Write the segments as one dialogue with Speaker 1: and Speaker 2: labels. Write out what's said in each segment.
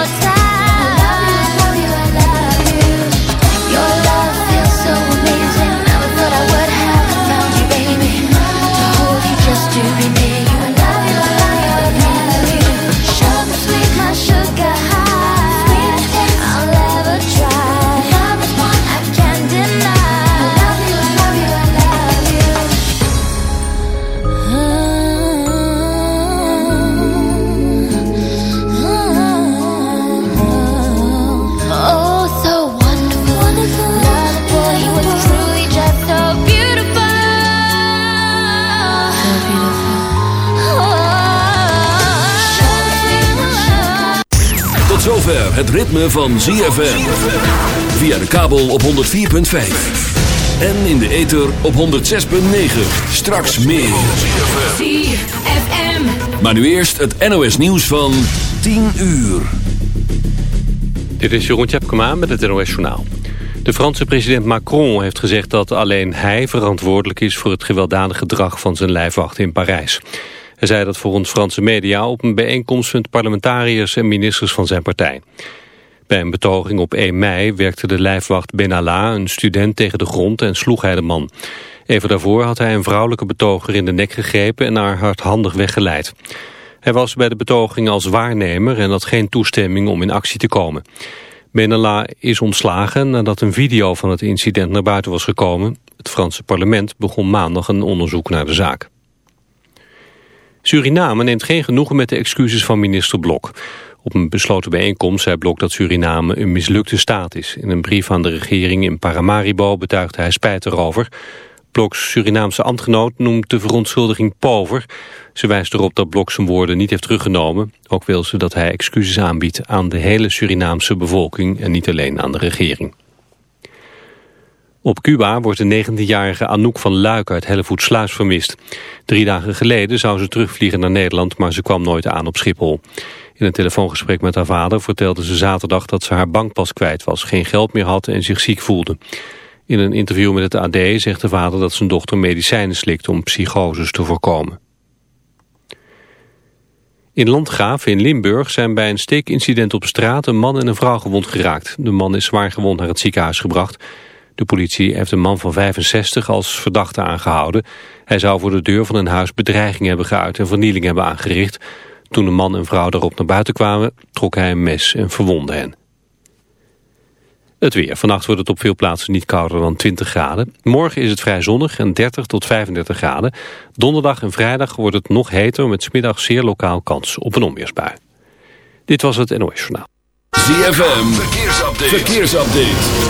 Speaker 1: 더 잘. Het ritme van ZFM. Via de kabel op 104.5. En in de ether op 106.9. Straks meer.
Speaker 2: ZFM.
Speaker 1: Maar nu eerst het NOS nieuws van 10 uur.
Speaker 3: Dit is Jeroen Tjepkema met het NOS Journaal. De Franse president Macron heeft gezegd dat alleen hij verantwoordelijk is... voor het gewelddadige gedrag van zijn lijfwacht in Parijs. Hij zei dat voor ons Franse media op een bijeenkomst... met parlementariërs en ministers van zijn partij. Bij een betoging op 1 mei werkte de lijfwacht Benalla... een student tegen de grond en sloeg hij de man. Even daarvoor had hij een vrouwelijke betoger in de nek gegrepen... en haar hardhandig weggeleid. Hij was bij de betoging als waarnemer en had geen toestemming om in actie te komen. Benalla is ontslagen nadat een video van het incident naar buiten was gekomen. Het Franse parlement begon maandag een onderzoek naar de zaak. Suriname neemt geen genoegen met de excuses van minister Blok. Op een besloten bijeenkomst zei Blok dat Suriname een mislukte staat is. In een brief aan de regering in Paramaribo betuigde hij spijt erover. Bloks Surinaamse ambtgenoot noemt de verontschuldiging pover. Ze wijst erop dat Blok zijn woorden niet heeft teruggenomen. Ook wil ze dat hij excuses aanbiedt aan de hele Surinaamse bevolking en niet alleen aan de regering. Op Cuba wordt de 19-jarige Anouk van Luik uit Hellevoetsluis vermist. Drie dagen geleden zou ze terugvliegen naar Nederland, maar ze kwam nooit aan op Schiphol. In een telefoongesprek met haar vader vertelde ze zaterdag dat ze haar bankpas kwijt was, geen geld meer had en zich ziek voelde. In een interview met het AD zegt de vader dat zijn dochter medicijnen slikt om psychoses te voorkomen. In Landgraaf in Limburg zijn bij een steekincident op straat een man en een vrouw gewond geraakt. De man is zwaar gewond naar het ziekenhuis gebracht. De politie heeft een man van 65 als verdachte aangehouden. Hij zou voor de deur van een huis bedreiging hebben geuit en vernieling hebben aangericht. Toen de man en vrouw daarop naar buiten kwamen, trok hij een mes en verwondde hen. Het weer. Vannacht wordt het op veel plaatsen niet kouder dan 20 graden. Morgen is het vrij zonnig en 30 tot 35 graden. Donderdag en vrijdag wordt het nog heter met smiddag zeer lokaal kans op een onweersbui. Dit was het NOS Journaal.
Speaker 1: ZFM. Verkeersupdate. Verkeersupdate.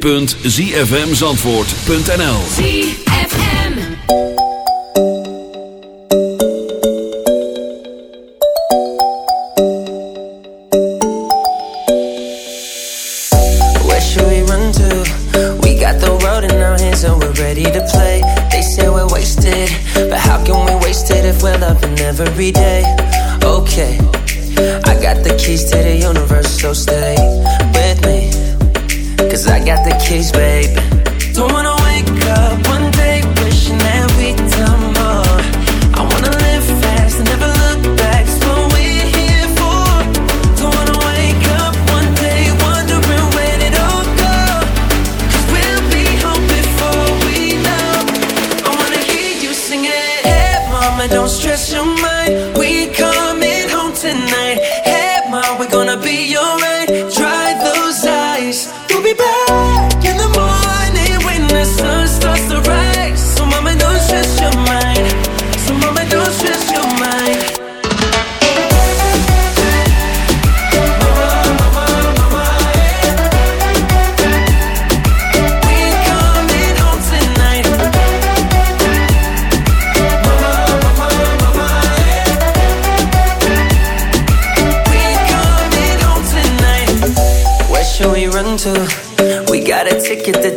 Speaker 1: www.zfmzandvoort.nl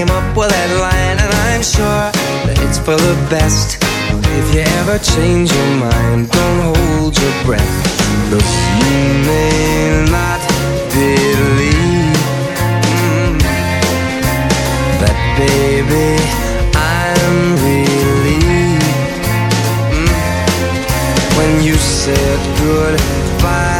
Speaker 4: came up with that line, and I'm sure that it's for the best. If you ever change your mind, don't hold your breath. Look, you may not believe mm, that, baby, I'm relieved mm, when you said goodbye.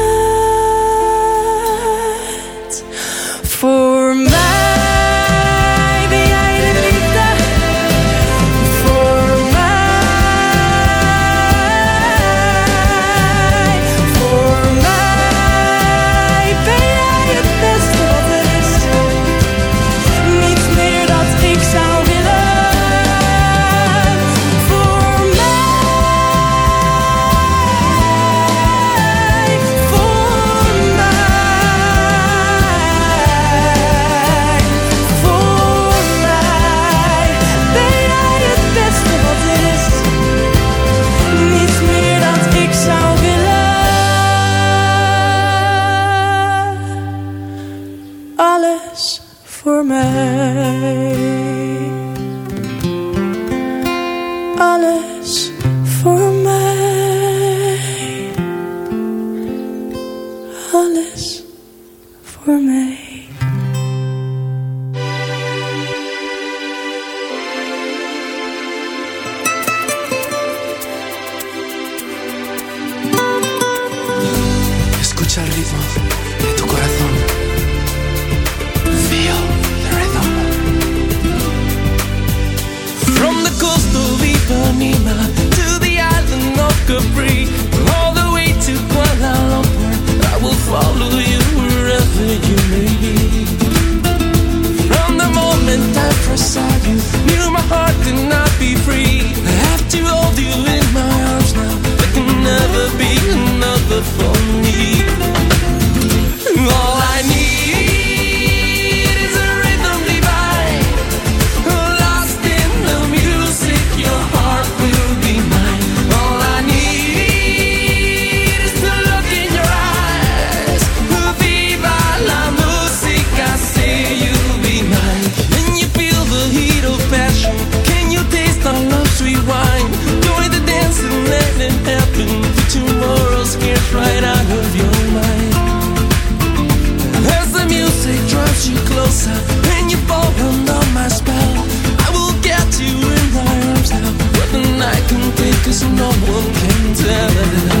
Speaker 5: broken
Speaker 1: television